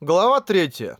Глава третья.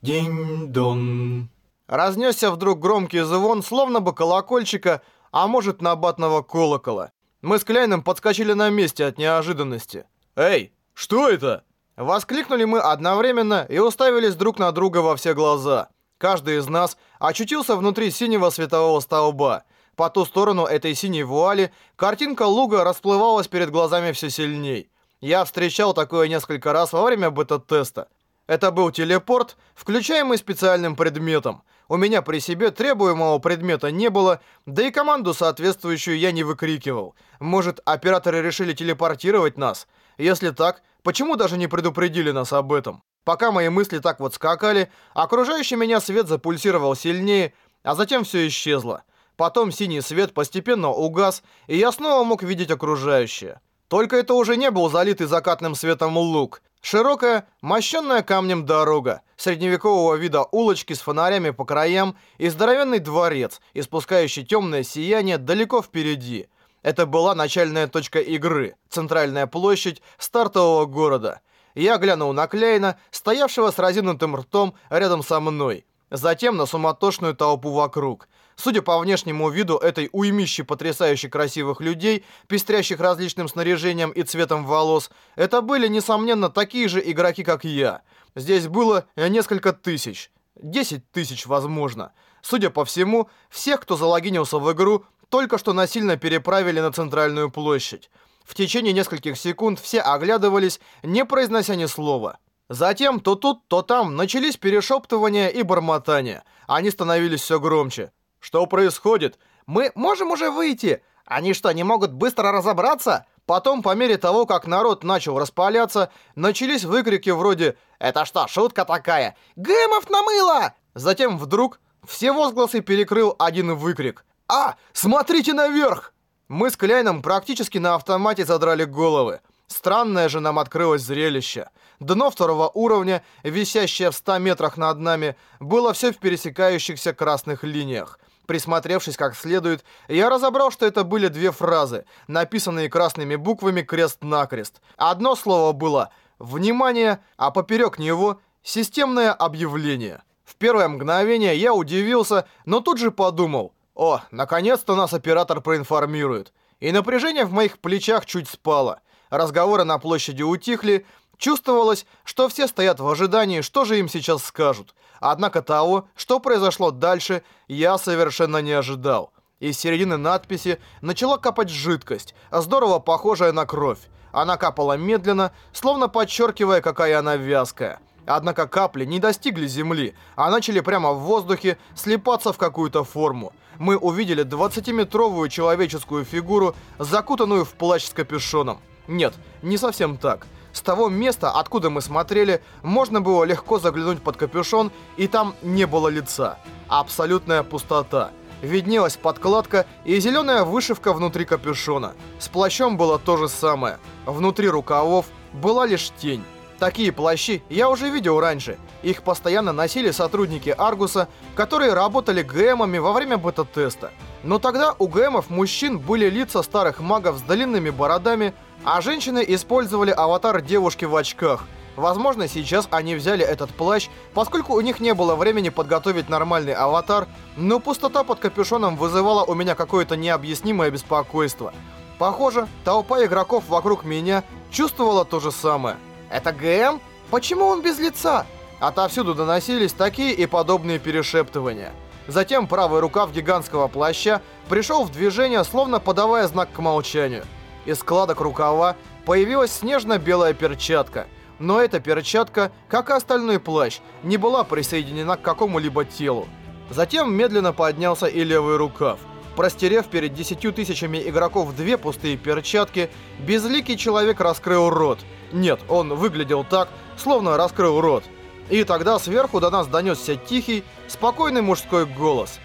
Динь-дон. Разнесся вдруг громкий звон, словно бы колокольчика, а может набатного колокола. Мы с Кляйном подскочили на месте от неожиданности. «Эй, что это?» Воскликнули мы одновременно и уставились друг на друга во все глаза. Каждый из нас очутился внутри синего светового столба. По ту сторону этой синей вуали картинка луга расплывалась перед глазами все сильней. Я встречал такое несколько раз во время бета-теста. Это был телепорт, включаемый специальным предметом. У меня при себе требуемого предмета не было, да и команду соответствующую я не выкрикивал. Может, операторы решили телепортировать нас? Если так, почему даже не предупредили нас об этом? Пока мои мысли так вот скакали, окружающий меня свет запульсировал сильнее, а затем все исчезло. Потом синий свет постепенно угас, и я снова мог видеть окружающее. Только это уже не был залитый закатным светом луг. Широкая, мощенная камнем дорога, средневекового вида улочки с фонарями по краям и здоровенный дворец, испускающий темное сияние далеко впереди. Это была начальная точка игры, центральная площадь стартового города. Я глянул на Клейна, стоявшего с разинутым ртом рядом со мной. Затем на суматошную толпу вокруг. Судя по внешнему виду этой уймищи потрясающе красивых людей, пестрящих различным снаряжением и цветом волос, это были, несомненно, такие же игроки, как я. Здесь было несколько тысяч. Десять тысяч, возможно. Судя по всему, всех, кто залогинился в игру, только что насильно переправили на центральную площадь. В течение нескольких секунд все оглядывались, не произнося ни слова. Затем то тут, то там начались перешептывания и бормотания. Они становились все громче. Что происходит? Мы можем уже выйти. Они что, не могут быстро разобраться? Потом, по мере того, как народ начал распаляться, начались выкрики вроде «Это что, шутка такая? Гэмов намыло!» Затем вдруг все возгласы перекрыл один выкрик. «А, смотрите наверх!» Мы с Кляйном практически на автомате задрали головы. Странное же нам открылось зрелище. Дно второго уровня, висящее в 100 метрах над нами, было все в пересекающихся красных линиях. Присмотревшись как следует, я разобрал, что это были две фразы, написанные красными буквами крест-накрест. Одно слово было «Внимание», а поперек него «Системное объявление». В первое мгновение я удивился, но тут же подумал «О, наконец-то нас оператор проинформирует». И напряжение в моих плечах чуть спало. Разговоры на площади утихли, чувствовалось, что все стоят в ожидании, что же им сейчас скажут. Однако того, что произошло дальше, я совершенно не ожидал. Из середины надписи начала капать жидкость, здорово похожая на кровь. Она капала медленно, словно подчеркивая, какая она вязкая. Однако капли не достигли земли, а начали прямо в воздухе слипаться в какую-то форму. Мы увидели 20-метровую человеческую фигуру, закутанную в плащ с капюшоном. Нет, не совсем так. С того места, откуда мы смотрели, можно было легко заглянуть под капюшон, и там не было лица. Абсолютная пустота. Виднелась подкладка и зеленая вышивка внутри капюшона. С плащом было то же самое. Внутри рукавов была лишь тень. Такие плащи я уже видел раньше. Их постоянно носили сотрудники Аргуса, которые работали ГМами во время бета-теста. Но тогда у ГМов мужчин были лица старых магов с длинными бородами, а женщины использовали аватар девушки в очках. Возможно, сейчас они взяли этот плащ, поскольку у них не было времени подготовить нормальный аватар, но пустота под капюшоном вызывала у меня какое-то необъяснимое беспокойство. Похоже, толпа игроков вокруг меня чувствовала то же самое. «Это ГМ? Почему он без лица?» Отовсюду доносились такие и подобные перешептывания. Затем правый рукав гигантского плаща пришел в движение, словно подавая знак к молчанию. Из складок рукава появилась снежно-белая перчатка. Но эта перчатка, как и остальной плащ, не была присоединена к какому-либо телу. Затем медленно поднялся и левый рукав. Простерев перед десятью тысячами игроков две пустые перчатки, безликий человек раскрыл рот. Нет, он выглядел так, словно раскрыл рот. И тогда сверху до нас донесся тихий, спокойный мужской голос.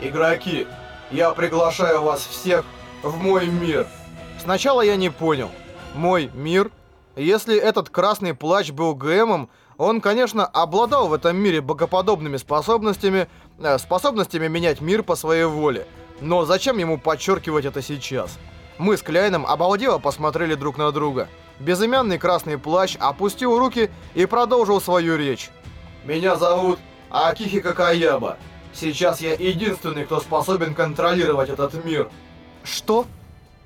«Игроки, я приглашаю вас всех в мой мир!» Сначала я не понял. Мой мир? Если этот красный плащ был ГМом, он, конечно, обладал в этом мире богоподобными способностями, э, способностями менять мир по своей воле. Но зачем ему подчеркивать это сейчас? Мы с Кляйном обалдело посмотрели друг на друга. Безымянный красный плащ опустил руки и продолжил свою речь. «Меня зовут Акихика Каяба. Сейчас я единственный, кто способен контролировать этот мир». «Что?»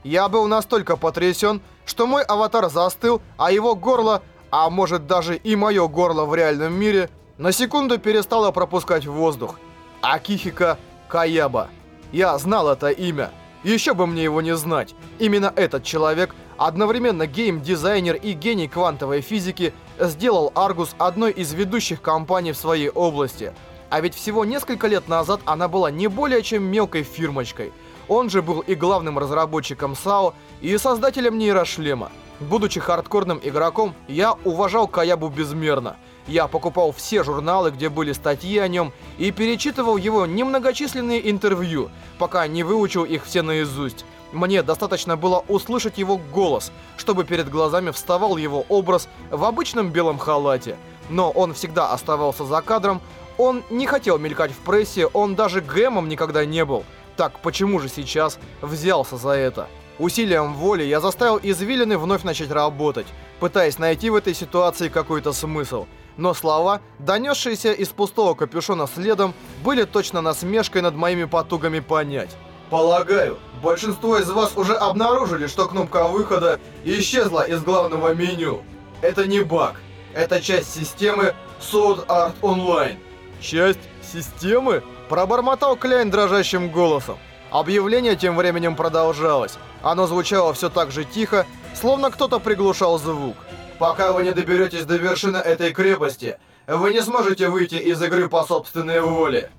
Я был настолько потрясен, что мой аватар застыл, а его горло, а может даже и мое горло в реальном мире, на секунду перестало пропускать воздух. Акихика Каяба. Я знал это имя. Еще бы мне его не знать. Именно этот человек, одновременно гейм-дизайнер и гений квантовой физики, сделал Argus одной из ведущих компаний в своей области. А ведь всего несколько лет назад она была не более чем мелкой фирмочкой. Он же был и главным разработчиком САО, и создателем нейрошлема. Будучи хардкорным игроком, я уважал Каябу безмерно – я покупал все журналы, где были статьи о нем, и перечитывал его немногочисленные интервью, пока не выучил их все наизусть. Мне достаточно было услышать его голос, чтобы перед глазами вставал его образ в обычном белом халате. Но он всегда оставался за кадром, он не хотел мелькать в прессе, он даже Гэмом никогда не был. Так почему же сейчас взялся за это? Усилием воли я заставил извилины вновь начать работать, пытаясь найти в этой ситуации какой-то смысл – но слова, донесшиеся из пустого капюшона следом, были точно насмешкой над моими потугами понять. Полагаю, большинство из вас уже обнаружили, что кнопка выхода исчезла из главного меню. Это не баг. Это часть системы Sword Art Online. Часть системы? Пробормотал Кляйн дрожащим голосом. Объявление тем временем продолжалось. Оно звучало все так же тихо, словно кто-то приглушал звук. Пока вы не доберетесь до вершины этой крепости, вы не сможете выйти из игры по собственной воле.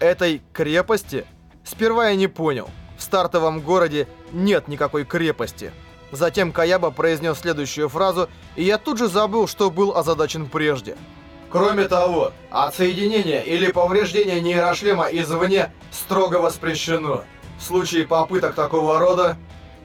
Этой крепости? Сперва я не понял. В стартовом городе нет никакой крепости. Затем Каяба произнес следующую фразу, и я тут же забыл, что был озадачен прежде. Кроме того, отсоединение или повреждение нейрошлема извне строго воспрещено. В случае попыток такого рода...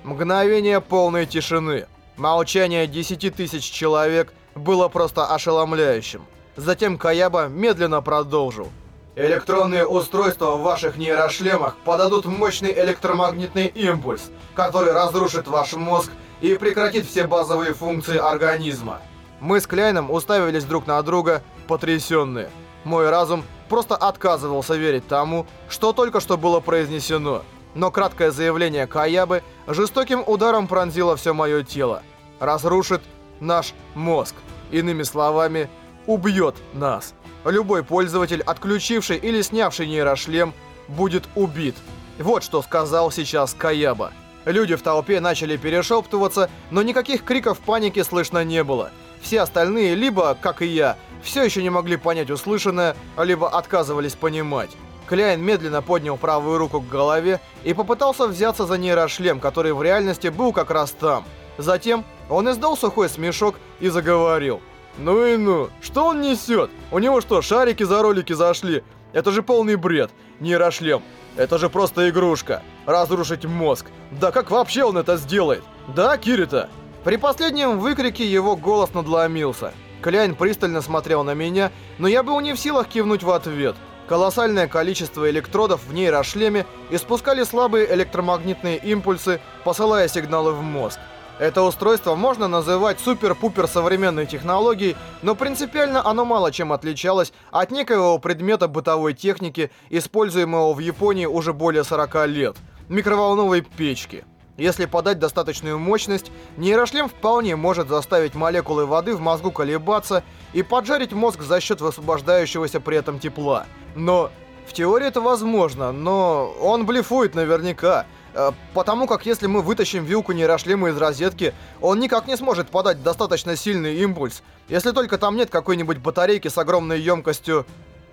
Мгновение полной тишины. Молчание десяти тысяч человек было просто ошеломляющим. Затем Каяба медленно продолжил. Электронные устройства в ваших нейрошлемах подадут мощный электромагнитный импульс, который разрушит ваш мозг и прекратит все базовые функции организма. Мы с Кляйном уставились друг на друга, потрясенные. Мой разум просто отказывался верить тому, что только что было произнесено. Но краткое заявление Каябы жестоким ударом пронзило все мое тело разрушит наш мозг. Иными словами, убьет нас. Любой пользователь, отключивший или снявший нейрошлем, будет убит. Вот что сказал сейчас Каяба. Люди в толпе начали перешептываться, но никаких криков паники слышно не было. Все остальные либо, как и я, все еще не могли понять услышанное, либо отказывались понимать. Кляйн медленно поднял правую руку к голове и попытался взяться за нейрошлем, который в реальности был как раз там. Затем он издал сухой смешок и заговорил. «Ну и ну, что он несет? У него что, шарики за ролики зашли? Это же полный бред. Нейрошлем. Это же просто игрушка. Разрушить мозг. Да как вообще он это сделает? Да, Кирита?» При последнем выкрике его голос надломился. Кляйн пристально смотрел на меня, но я был не в силах кивнуть в ответ. Колоссальное количество электродов в нейрошлеме испускали слабые электромагнитные импульсы, посылая сигналы в мозг. Это устройство можно называть супер-пупер современной технологией, но принципиально оно мало чем отличалось от некоего предмета бытовой техники, используемого в Японии уже более 40 лет – микроволновой печки. Если подать достаточную мощность, нейрошлем вполне может заставить молекулы воды в мозгу колебаться и поджарить мозг за счет высвобождающегося при этом тепла. Но в теории это возможно, но он блефует наверняка – Э, потому как если мы вытащим вилку нейрошлема из розетки, он никак не сможет подать достаточно сильный импульс, если только там нет какой-нибудь батарейки с огромной емкостью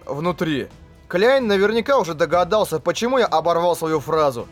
внутри. Кляйн наверняка уже догадался, почему я оборвал свою фразу.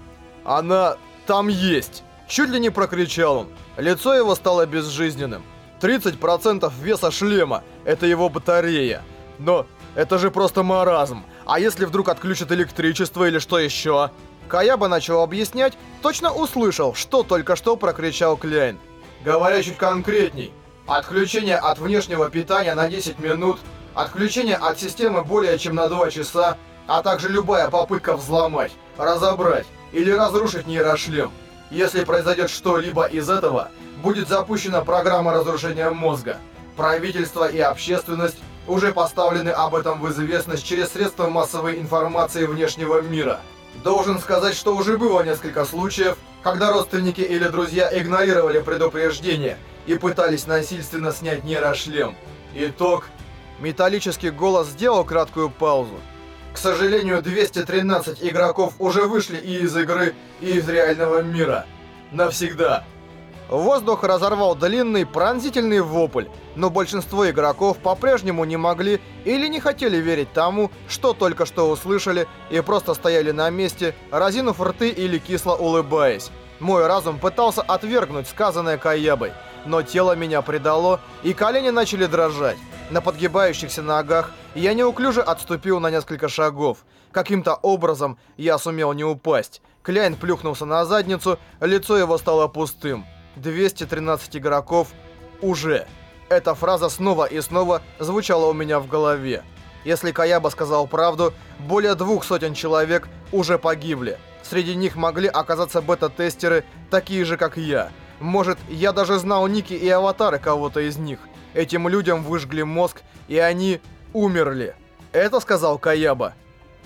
«Она там есть!» Чуть ли не прокричал он. Лицо его стало безжизненным. 30% веса шлема — это его батарея. Но это же просто маразм. А если вдруг отключат электричество или что еще? Каяба начал объяснять, точно услышал, что только что прокричал Кляйн. Говоря чуть конкретней, отключение от внешнего питания на 10 минут, отключение от системы более чем на 2 часа, а также любая попытка взломать, разобрать или разрушить нейрошлем. Если произойдет что-либо из этого, будет запущена программа разрушения мозга. Правительство и общественность уже поставлены об этом в известность через средства массовой информации внешнего мира. Должен сказать, что уже было несколько случаев, когда родственники или друзья игнорировали предупреждения и пытались насильственно снять нейрошлем. Итог. Металлический голос сделал краткую паузу. К сожалению, 213 игроков уже вышли и из игры, и из реального мира. Навсегда. Воздух разорвал длинный пронзительный вопль, но большинство игроков по-прежнему не могли или не хотели верить тому, что только что услышали, и просто стояли на месте, разинув рты или кисло улыбаясь. Мой разум пытался отвергнуть сказанное Каябой, но тело меня предало, и колени начали дрожать. На подгибающихся ногах я неуклюже отступил на несколько шагов. Каким-то образом я сумел не упасть. Кляйн плюхнулся на задницу, лицо его стало пустым. 213 игроков уже. Эта фраза снова и снова звучала у меня в голове. Если Каяба сказал правду, более двух сотен человек уже погибли. Среди них могли оказаться бета-тестеры, такие же, как я. Может, я даже знал ники и аватары кого-то из них. Этим людям выжгли мозг, и они умерли. Это сказал Каяба.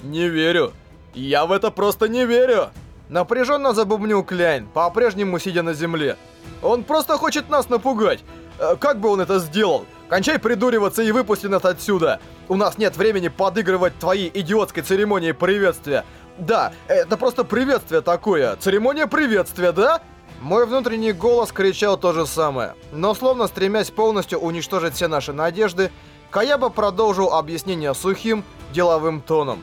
Не верю. Я в это просто не верю. Напряженно забубнил Кляйн, по-прежнему сидя на земле. Он просто хочет нас напугать. Э, как бы он это сделал? Кончай придуриваться и выпусти нас отсюда. У нас нет времени подыгрывать твоей идиотской церемонии приветствия. Да, это просто приветствие такое. Церемония приветствия, да? Мой внутренний голос кричал то же самое. Но словно стремясь полностью уничтожить все наши надежды, Каяба продолжил объяснение сухим, деловым тоном.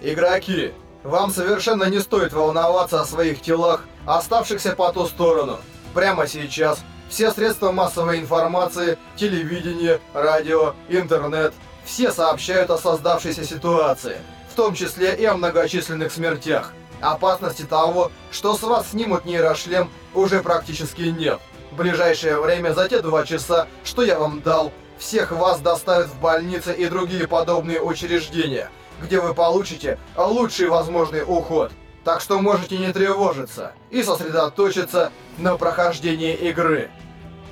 «Игроки, вам совершенно не стоит волноваться о своих телах, оставшихся по ту сторону. Прямо сейчас все средства массовой информации, телевидение, радио, интернет, все сообщают о создавшейся ситуации, в том числе и о многочисленных смертях. Опасности того, что с вас снимут нейрошлем, уже практически нет. В ближайшее время, за те два часа, что я вам дал, всех вас доставят в больницы и другие подобные учреждения, где вы получите лучший возможный уход. Так что можете не тревожиться и сосредоточиться на прохождении игры.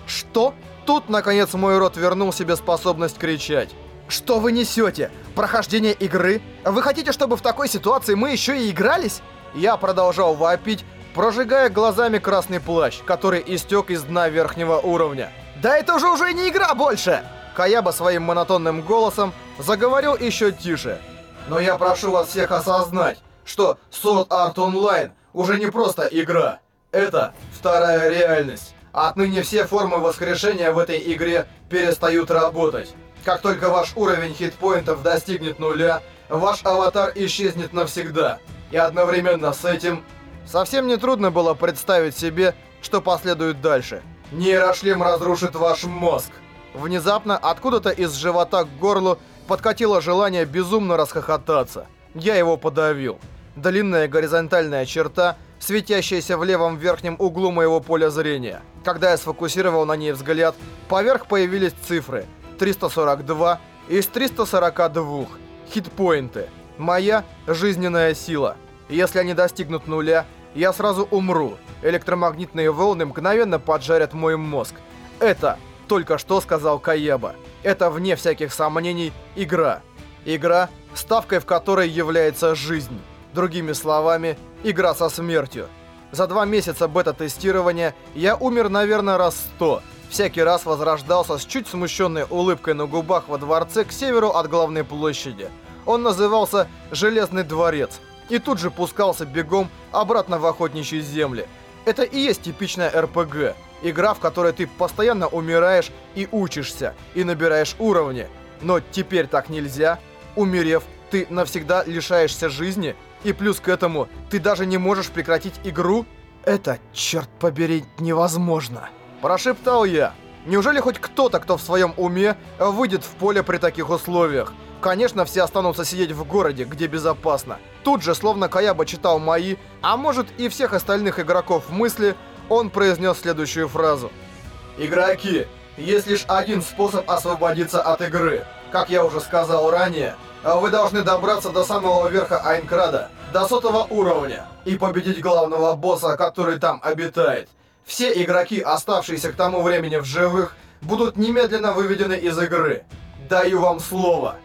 Что? Тут, наконец, мой рот вернул себе способность кричать. Что вы несете? Прохождение игры? Вы хотите, чтобы в такой ситуации мы еще и игрались? Я продолжал вопить, прожигая глазами красный плащ, который истек из дна верхнего уровня. «Да это же уже не игра больше!» Каяба своим монотонным голосом заговорил еще тише. «Но я прошу вас всех осознать, что Sword Art Online уже не просто игра. Это вторая реальность. Отныне все формы воскрешения в этой игре перестают работать. Как только ваш уровень хитпоинтов достигнет нуля, ваш аватар исчезнет навсегда. И одновременно с этим... Совсем не трудно было представить себе, что последует дальше. Нейрошлем разрушит ваш мозг. Внезапно откуда-то из живота к горлу подкатило желание безумно расхохотаться. Я его подавил. Длинная горизонтальная черта, светящаяся в левом верхнем углу моего поля зрения. Когда я сфокусировал на ней взгляд, поверх появились цифры 342 из 342. Хитпоинты. Моя жизненная сила. Если они достигнут нуля, я сразу умру. Электромагнитные волны мгновенно поджарят мой мозг. Это только что сказал Каеба. Это, вне всяких сомнений, игра. Игра, ставкой в которой является жизнь. Другими словами, игра со смертью. За два месяца бета-тестирования я умер, наверное, раз сто. Всякий раз возрождался с чуть смущенной улыбкой на губах во дворце к северу от главной площади. Он назывался «Железный дворец» и тут же пускался бегом обратно в охотничьи земли. Это и есть типичная РПГ. Игра, в которой ты постоянно умираешь и учишься, и набираешь уровни. Но теперь так нельзя. Умерев, ты навсегда лишаешься жизни, и плюс к этому ты даже не можешь прекратить игру. Это, черт побери, невозможно. Прошептал я. Неужели хоть кто-то, кто в своем уме, выйдет в поле при таких условиях? Конечно, все останутся сидеть в городе, где безопасно. Тут же, словно Каяба читал мои, а может и всех остальных игроков мысли, он произнес следующую фразу. «Игроки, есть лишь один способ освободиться от игры. Как я уже сказал ранее, вы должны добраться до самого верха Айнкрада, до сотого уровня, и победить главного босса, который там обитает. Все игроки, оставшиеся к тому времени в живых, будут немедленно выведены из игры. Даю вам слово.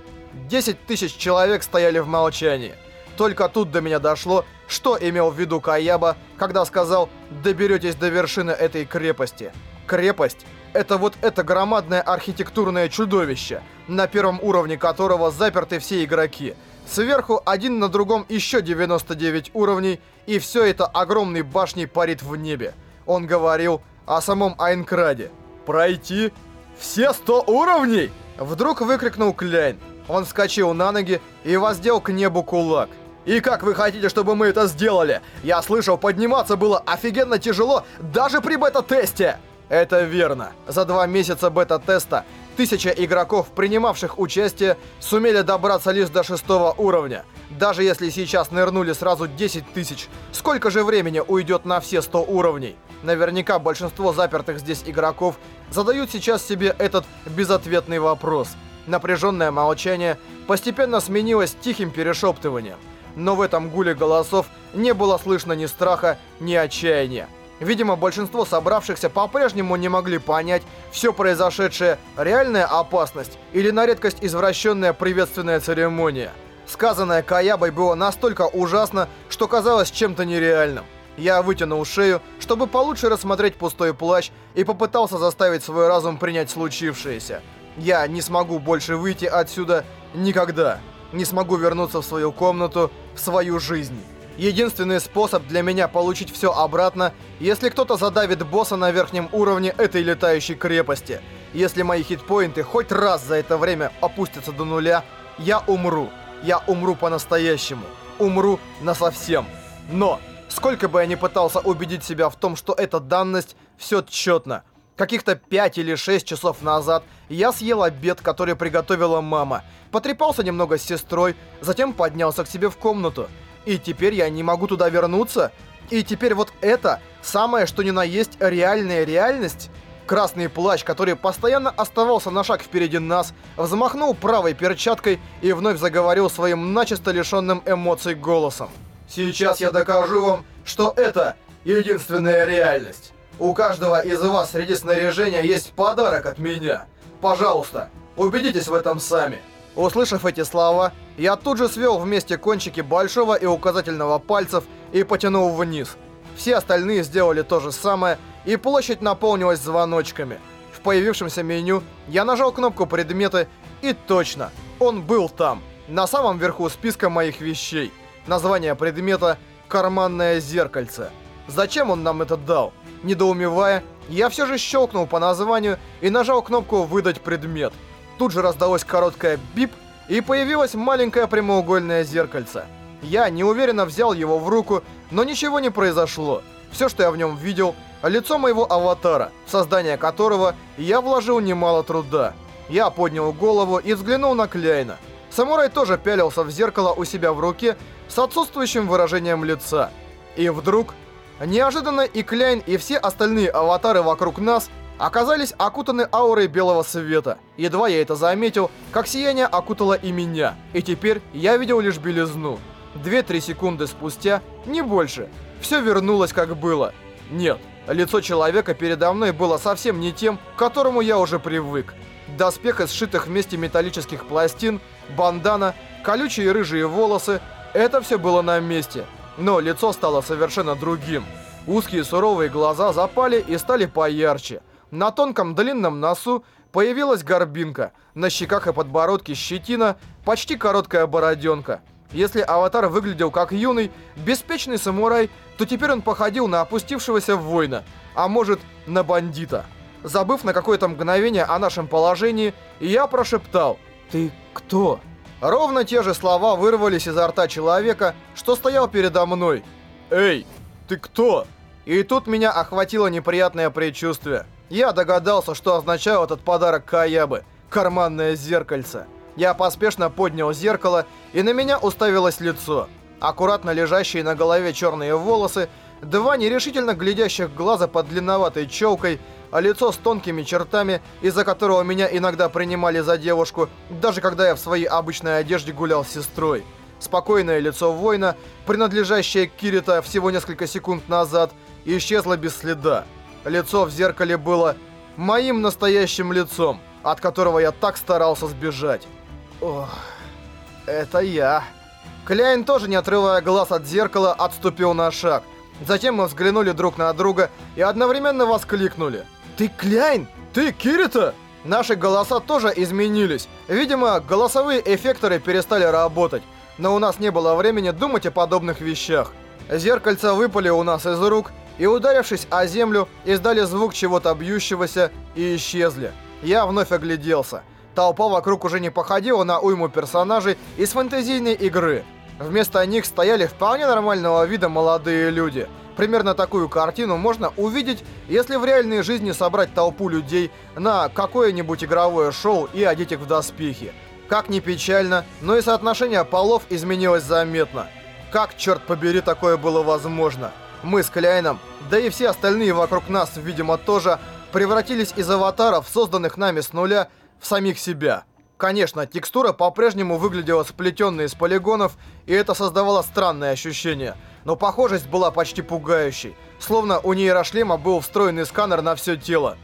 10 тысяч человек стояли в молчании. Только тут до меня дошло, что имел в виду Каяба, когда сказал «доберетесь до вершины этой крепости». Крепость — это вот это громадное архитектурное чудовище, на первом уровне которого заперты все игроки. Сверху один на другом еще 99 уровней, и все это огромной башней парит в небе. Он говорил о самом Айнкраде. «Пройти все 100 уровней?» Вдруг выкрикнул Кляйн. Он вскочил на ноги и воздел к небу кулак. «И как вы хотите, чтобы мы это сделали? Я слышал, подниматься было офигенно тяжело даже при бета-тесте!» Это верно. За два месяца бета-теста тысяча игроков, принимавших участие, сумели добраться лишь до шестого уровня. Даже если сейчас нырнули сразу 10 тысяч, сколько же времени уйдет на все 100 уровней? Наверняка большинство запертых здесь игроков задают сейчас себе этот безответный вопрос. Напряженное молчание постепенно сменилось тихим перешептыванием. Но в этом гуле голосов не было слышно ни страха, ни отчаяния. Видимо, большинство собравшихся по-прежнему не могли понять, все произошедшее – реальная опасность или на редкость извращенная приветственная церемония. Сказанное Каябой было настолько ужасно, что казалось чем-то нереальным. Я вытянул шею, чтобы получше рассмотреть пустой плащ, и попытался заставить свой разум принять случившееся. Я не смогу больше выйти отсюда никогда. Не смогу вернуться в свою комнату, в свою жизнь. Единственный способ для меня получить все обратно, если кто-то задавит босса на верхнем уровне этой летающей крепости. Если мои хитпоинты хоть раз за это время опустятся до нуля, я умру. Я умру по-настоящему. Умру насовсем. Но Сколько бы я ни пытался убедить себя в том, что эта данность, все тщетно. Каких-то 5 или 6 часов назад я съел обед, который приготовила мама. Потрепался немного с сестрой, затем поднялся к себе в комнату. И теперь я не могу туда вернуться. И теперь вот это, самое что ни на есть реальная реальность... Красный плащ, который постоянно оставался на шаг впереди нас, взмахнул правой перчаткой и вновь заговорил своим начисто лишенным эмоций голосом. Сейчас я докажу вам, что это единственная реальность. У каждого из вас среди снаряжения есть подарок от меня. Пожалуйста, убедитесь в этом сами. Услышав эти слова, я тут же свел вместе кончики большого и указательного пальцев и потянул вниз. Все остальные сделали то же самое, и площадь наполнилась звоночками. В появившемся меню я нажал кнопку «Предметы», и точно, он был там, на самом верху списка моих вещей. Название предмета «Карманное зеркальце». Зачем он нам это дал? Недоумевая, я все же щелкнул по названию и нажал кнопку «Выдать предмет». Тут же раздалось короткое «бип», и появилось маленькое прямоугольное зеркальце. Я неуверенно взял его в руку, но ничего не произошло. Все, что я в нем видел, лицо моего аватара, в создание которого я вложил немало труда. Я поднял голову и взглянул на Кляйна. Самурай тоже пялился в зеркало у себя в руке с отсутствующим выражением лица. И вдруг, неожиданно и Кляйн, и все остальные аватары вокруг нас оказались окутаны аурой белого света. Едва я это заметил, как сияние окутало и меня, и теперь я видел лишь белизну. Две-три секунды спустя, не больше, все вернулось как было. Нет, лицо человека передо мной было совсем не тем, к которому я уже привык. Доспех из сшитых вместе металлических пластин, бандана, колючие рыжие волосы, это все было на месте, но лицо стало совершенно другим. Узкие суровые глаза запали и стали поярче. На тонком длинном носу появилась горбинка, на щеках и подбородке щетина, почти короткая бороденка. Если аватар выглядел как юный, беспечный самурай, то теперь он походил на опустившегося воина, а может, на бандита. Забыв на какое-то мгновение о нашем положении, я прошептал «Ты кто?» Ровно те же слова вырвались изо рта человека, что стоял передо мной. «Эй, ты кто?» И тут меня охватило неприятное предчувствие. Я догадался, что означал этот подарок Каябы – карманное зеркальце. Я поспешно поднял зеркало, и на меня уставилось лицо. Аккуратно лежащие на голове черные волосы, два нерешительно глядящих глаза под длинноватой челкой – а лицо с тонкими чертами, из-за которого меня иногда принимали за девушку, даже когда я в своей обычной одежде гулял с сестрой. Спокойное лицо воина, принадлежащее Кирита всего несколько секунд назад, исчезло без следа. Лицо в зеркале было моим настоящим лицом, от которого я так старался сбежать. Ох, это я. Кляйн тоже, не отрывая глаз от зеркала, отступил на шаг. Затем мы взглянули друг на друга и одновременно воскликнули. «Ты Кляйн? Ты Кирита?» Наши голоса тоже изменились. Видимо, голосовые эффекторы перестали работать. Но у нас не было времени думать о подобных вещах. Зеркальца выпали у нас из рук и, ударившись о землю, издали звук чего-то бьющегося и исчезли. Я вновь огляделся. Толпа вокруг уже не походила на уйму персонажей из фэнтезийной игры. Вместо них стояли вполне нормального вида молодые люди. Примерно такую картину можно увидеть, если в реальной жизни собрать толпу людей на какое-нибудь игровое шоу и одеть их в доспехи. Как ни печально, но и соотношение полов изменилось заметно. Как, черт побери, такое было возможно? Мы с Кляйном, да и все остальные вокруг нас, видимо, тоже, превратились из аватаров, созданных нами с нуля, в самих себя. Конечно, текстура по-прежнему выглядела сплетенной из полигонов, и это создавало странное ощущение – но похожесть была почти пугающей. Словно у нейрошлема был встроенный сканер на все тело.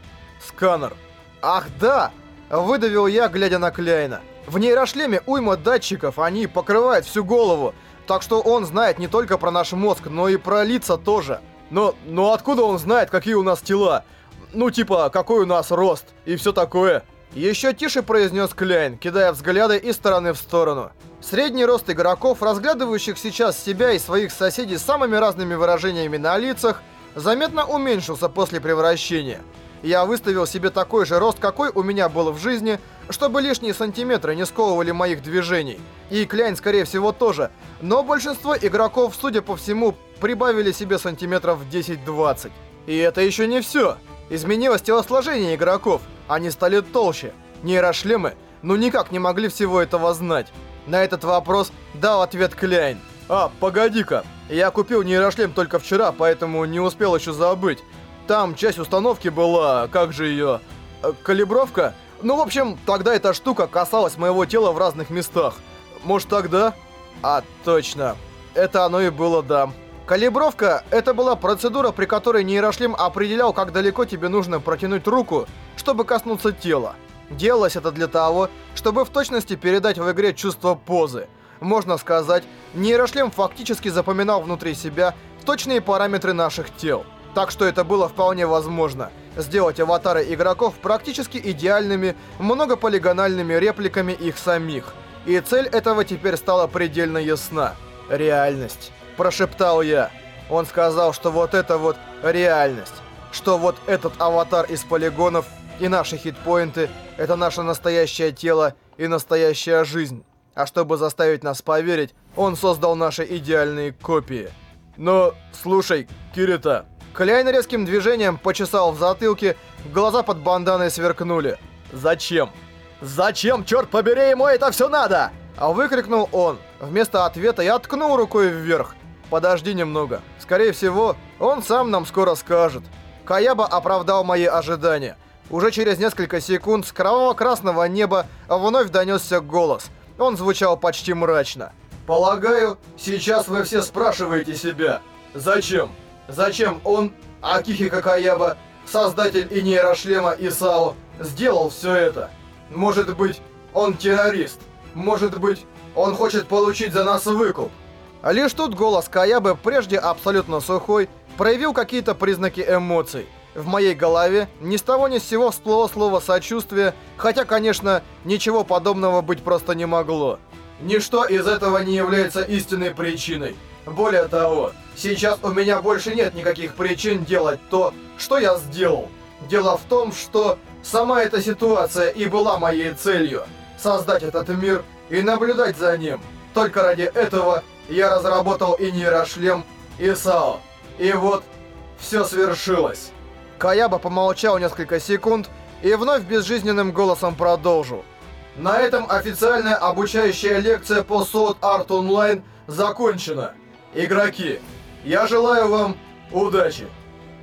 Сканер. Ах да! Выдавил я, глядя на Кляйна. В нейрошлеме уйма датчиков, они покрывают всю голову. Так что он знает не только про наш мозг, но и про лица тоже. Но, но откуда он знает, какие у нас тела? Ну типа, какой у нас рост и все такое. Еще тише произнес Кляйн, кидая взгляды из стороны в сторону. Средний рост игроков, разглядывающих сейчас себя и своих соседей самыми разными выражениями на лицах, заметно уменьшился после превращения. Я выставил себе такой же рост, какой у меня был в жизни, чтобы лишние сантиметры не сковывали моих движений. И Кляйн, скорее всего, тоже. Но большинство игроков, судя по всему, прибавили себе сантиметров 10-20. И это еще не все. Изменилось телосложение игроков. Они стали толще. Нейрошлемы ну никак не могли всего этого знать. На этот вопрос дал ответ Кляйн. «А, погоди-ка, я купил нейрошлем только вчера, поэтому не успел еще забыть. Там часть установки была, как же ее... Э, калибровка? Ну, в общем, тогда эта штука касалась моего тела в разных местах. Может, тогда? А, точно. Это оно и было, да. Калибровка — это была процедура, при которой нейрошлем определял, как далеко тебе нужно протянуть руку, чтобы коснуться тела. Делалось это для того, чтобы в точности передать в игре чувство позы. Можно сказать, нейрошлем фактически запоминал внутри себя точные параметры наших тел. Так что это было вполне возможно. Сделать аватары игроков практически идеальными, многополигональными репликами их самих. И цель этого теперь стала предельно ясна. Реальность. Прошептал я. Он сказал, что вот это вот реальность. Что вот этот аватар из полигонов и наши хитпоинты — это наше настоящее тело и настоящая жизнь. А чтобы заставить нас поверить, он создал наши идеальные копии. Но, слушай, Кирита... Кляйн резким движением почесал в затылке, глаза под банданой сверкнули. «Зачем? Зачем, черт побери, ему это все надо?» А выкрикнул он. Вместо ответа я ткнул рукой вверх. «Подожди немного. Скорее всего, он сам нам скоро скажет». Каяба оправдал мои ожидания. Уже через несколько секунд с кроваво-красного неба вновь донесся голос. Он звучал почти мрачно. «Полагаю, сейчас вы все спрашиваете себя, зачем? Зачем он, Акихика Каяба, создатель и нейрошлема Исао, сделал все это? Может быть, он террорист? Может быть, он хочет получить за нас выкуп?» Лишь тут голос Каябы, прежде абсолютно сухой, проявил какие-то признаки эмоций. В моей голове ни с того ни с сего всплыло слово «сочувствие», хотя, конечно, ничего подобного быть просто не могло. Ничто из этого не является истинной причиной. Более того, сейчас у меня больше нет никаких причин делать то, что я сделал. Дело в том, что сама эта ситуация и была моей целью. Создать этот мир и наблюдать за ним. Только ради этого я разработал и нейрошлем, и САО. И вот, все свершилось. Каяба помолчал несколько секунд и вновь безжизненным голосом продолжил. На этом официальная обучающая лекция по Sword Art Online закончена. Игроки, я желаю вам удачи.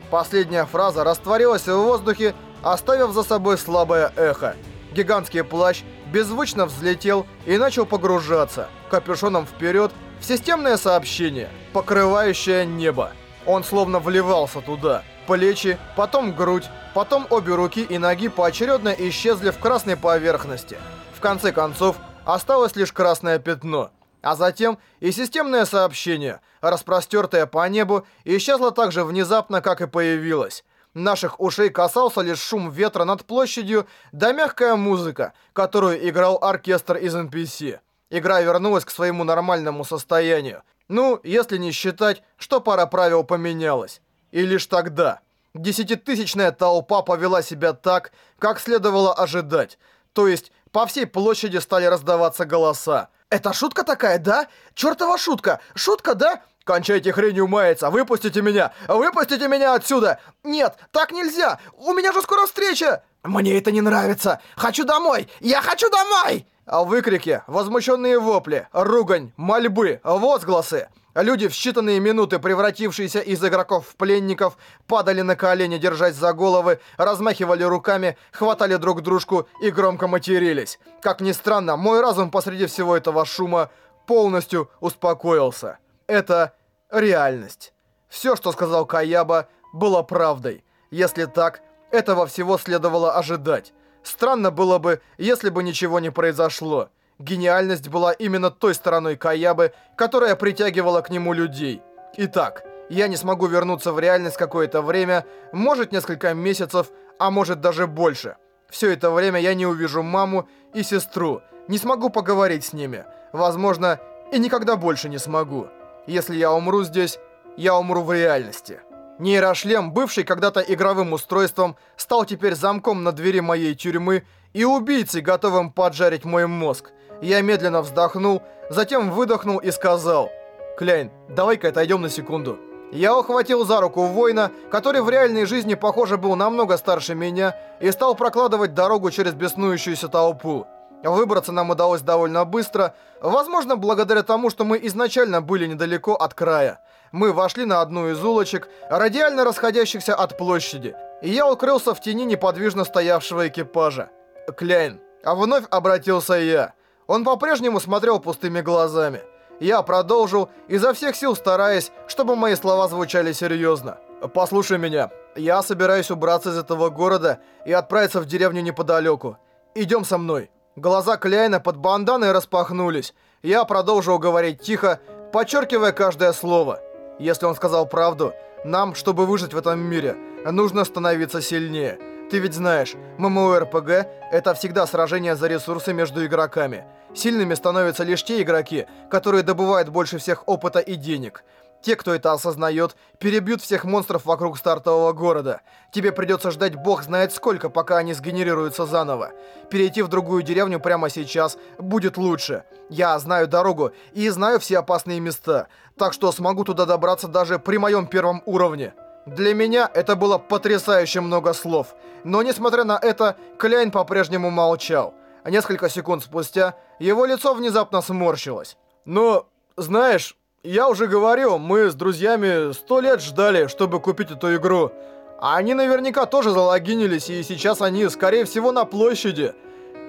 Последняя фраза растворилась в воздухе, оставив за собой слабое эхо. Гигантский плащ беззвучно взлетел и начал погружаться, капюшоном вперед, системное сообщение, покрывающее небо. Он словно вливался туда – плечи, потом грудь, потом обе руки и ноги поочередно исчезли в красной поверхности. В конце концов, осталось лишь красное пятно. А затем и системное сообщение, распростертое по небу, исчезло так же внезапно, как и появилось. Наших ушей касался лишь шум ветра над площадью, да мягкая музыка, которую играл оркестр из NPC. Игра вернулась к своему нормальному состоянию. Ну, если не считать, что пара правил поменялась. И лишь тогда десятитысячная толпа повела себя так, как следовало ожидать. То есть, по всей площади стали раздаваться голоса. «Это шутка такая, да? Чёртова шутка! Шутка, да?» «Кончайте хренью маяться! Выпустите меня! Выпустите меня отсюда! Нет, так нельзя! У меня же скоро встреча!» «Мне это не нравится! Хочу домой! Я хочу домой!» А выкрики, возмущенные вопли, ругань, мольбы, возгласы. Люди, в считанные минуты превратившиеся из игроков в пленников, падали на колени, держась за головы, размахивали руками, хватали друг дружку и громко матерились. Как ни странно, мой разум посреди всего этого шума полностью успокоился. Это реальность. Все, что сказал Каяба, было правдой. Если так, этого всего следовало ожидать. Странно было бы, если бы ничего не произошло. Гениальность была именно той стороной Каябы, которая притягивала к нему людей. Итак, я не смогу вернуться в реальность какое-то время, может несколько месяцев, а может даже больше. Все это время я не увижу маму и сестру, не смогу поговорить с ними. Возможно, и никогда больше не смогу. Если я умру здесь, я умру в реальности. Нейрошлем, бывший когда-то игровым устройством, стал теперь замком на двери моей тюрьмы и убийцей, готовым поджарить мой мозг. Я медленно вздохнул, затем выдохнул и сказал, «Кляйн, давай-ка отойдем на секунду». Я ухватил за руку воина, который в реальной жизни, похоже, был намного старше меня, и стал прокладывать дорогу через беснующуюся толпу. Выбраться нам удалось довольно быстро, возможно, благодаря тому, что мы изначально были недалеко от края. Мы вошли на одну из улочек, радиально расходящихся от площади, и я укрылся в тени неподвижно стоявшего экипажа. Кляйн. А вновь обратился я. Он по-прежнему смотрел пустыми глазами. Я продолжил, изо всех сил стараясь, чтобы мои слова звучали серьезно. «Послушай меня. Я собираюсь убраться из этого города и отправиться в деревню неподалеку. Идем со мной». Глаза Кляйна под банданой распахнулись. Я продолжил говорить тихо, подчеркивая каждое слово. Если он сказал правду, нам, чтобы выжить в этом мире, нужно становиться сильнее. Ты ведь знаешь, ММО-РПГ — это всегда сражение за ресурсы между игроками. Сильными становятся лишь те игроки, которые добывают больше всех опыта и денег. Те, кто это осознает, перебьют всех монстров вокруг стартового города. Тебе придется ждать бог знает сколько, пока они сгенерируются заново. Перейти в другую деревню прямо сейчас будет лучше. Я знаю дорогу и знаю все опасные места, так что смогу туда добраться даже при моем первом уровне. Для меня это было потрясающе много слов. Но несмотря на это, Кляйн по-прежнему молчал. Несколько секунд спустя его лицо внезапно сморщилось. «Но, знаешь, я уже говорил, мы с друзьями сто лет ждали, чтобы купить эту игру. Они наверняка тоже залогинились, и сейчас они, скорее всего, на площади.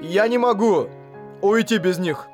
Я не могу уйти без них.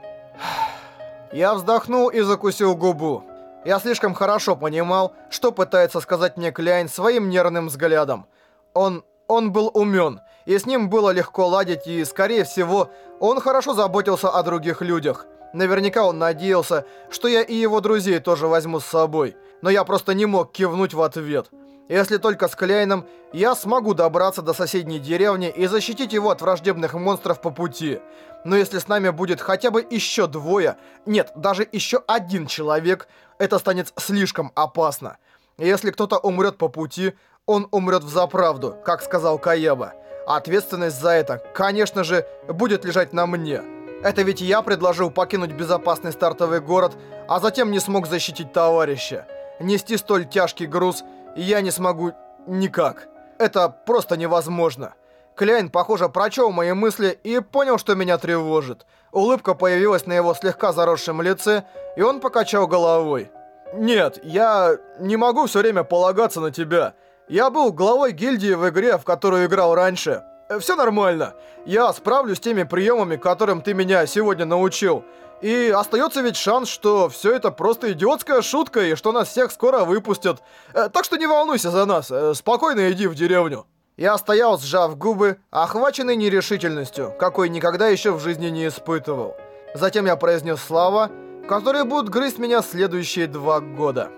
Я вздохнул и закусил губу. Я слишком хорошо понимал, что пытается сказать мне Кляйн своим нервным взглядом. Он... он был умен, и с ним было легко ладить, и, скорее всего, он хорошо заботился о других людях. Наверняка он надеялся, что я и его друзей тоже возьму с собой. Но я просто не мог кивнуть в ответ. Если только с Кляйном, я смогу добраться до соседней деревни и защитить его от враждебных монстров по пути. Но если с нами будет хотя бы еще двое, нет, даже еще один человек, это станет слишком опасно. Если кто-то умрет по пути, он умрет в заправду, как сказал Каеба. Ответственность за это, конечно же, будет лежать на мне. Это ведь я предложил покинуть безопасный стартовый город, а затем не смог защитить товарища. Нести столь тяжкий груз я не смогу никак. Это просто невозможно. Кляйн, похоже, прочел мои мысли и понял, что меня тревожит. Улыбка появилась на его слегка заросшем лице, и он покачал головой. «Нет, я не могу все время полагаться на тебя. Я был главой гильдии в игре, в которую играл раньше. Все нормально. Я справлюсь с теми приемами, которым ты меня сегодня научил. И остается ведь шанс, что все это просто идиотская шутка и что нас всех скоро выпустят. Э, так что не волнуйся за нас, э, спокойно иди в деревню. Я стоял, сжав губы, охваченный нерешительностью, какой никогда еще в жизни не испытывал. Затем я произнес слова, которые будут грызть меня следующие два года.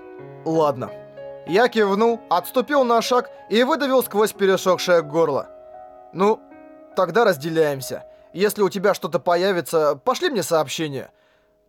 Ладно. Я кивнул, отступил на шаг и выдавил сквозь перешокшее горло. Ну, тогда разделяемся. Если у тебя что-то появится, пошли мне сообщение.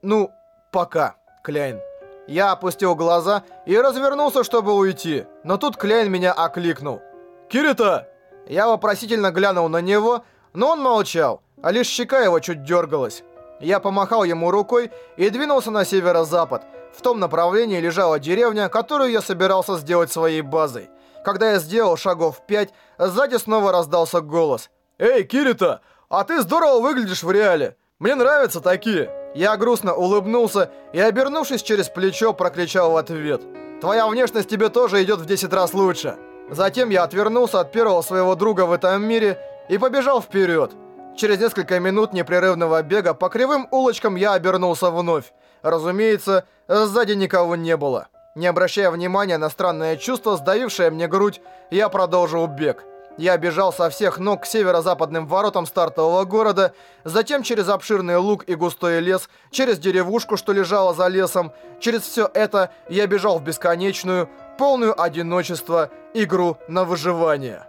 Ну, пока, Кляйн. Я опустил глаза и развернулся, чтобы уйти. Но тут Кляйн меня окликнул. «Кирита!» Я вопросительно глянул на него, но он молчал, а лишь щека его чуть дергалась. Я помахал ему рукой и двинулся на северо-запад. В том направлении лежала деревня, которую я собирался сделать своей базой. Когда я сделал шагов пять, сзади снова раздался голос. «Эй, Кирита, а ты здорово выглядишь в реале. Мне нравятся такие». Я грустно улыбнулся и, обернувшись через плечо, прокричал в ответ. «Твоя внешность тебе тоже идет в 10 раз лучше». Затем я отвернулся от первого своего друга в этом мире и побежал вперед. Через несколько минут непрерывного бега по кривым улочкам я обернулся вновь. Разумеется, сзади никого не было. Не обращая внимания на странное чувство, сдавившее мне грудь, я продолжил бег. Я бежал со всех ног к северо-западным воротам стартового города, затем через обширный луг и густой лес, через деревушку, что лежала за лесом. Через все это я бежал в бесконечную, полную одиночества игру на выживание.